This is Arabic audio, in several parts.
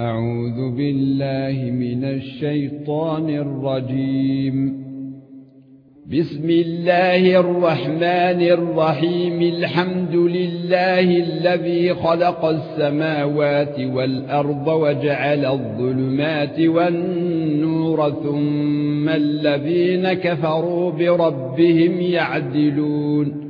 أعوذ بالله من الشيطان الرجيم. بسم الله الرحمن الرحيم. الحمد لله الذي خلق السماوات والأرض وجعل الظلمات والنور ثم الذين كفروا بربهم يعدلون.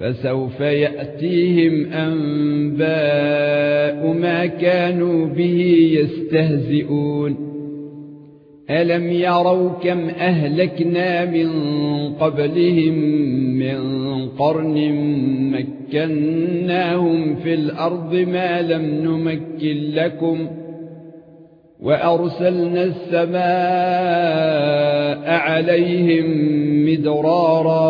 فسوف يأتيهم أنباء ما كانوا به يستهزئون. ألم يروا كم أهلكنا من قبلهم من قرن مكناهم في الأرض ما لم نمكن لكم وأرسلنا السماء عليهم مدرارا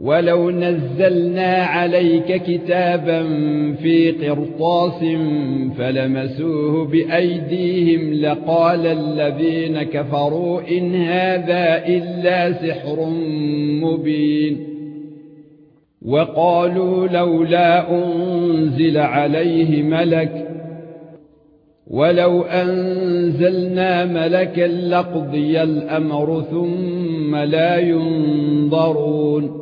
ولو نزلنا عليك كتابا في قرطاس فلمسوه بايديهم لقال الذين كفروا ان هذا الا سحر مبين وقالوا لولا انزل عليه ملك ولو انزلنا ملكا لقضي الامر ثم لا ينظرون